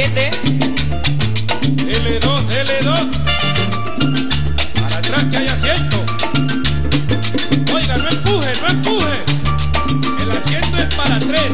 L7. L2, L2. Para atrás que hay asiento. Oiga, no empuje, no empuje. El asiento es para tres.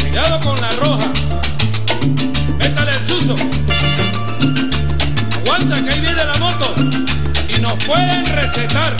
Cuidado con la roja. Métale el chuzo. Aguanta que ahí viene la moto. Y nos pueden recetar.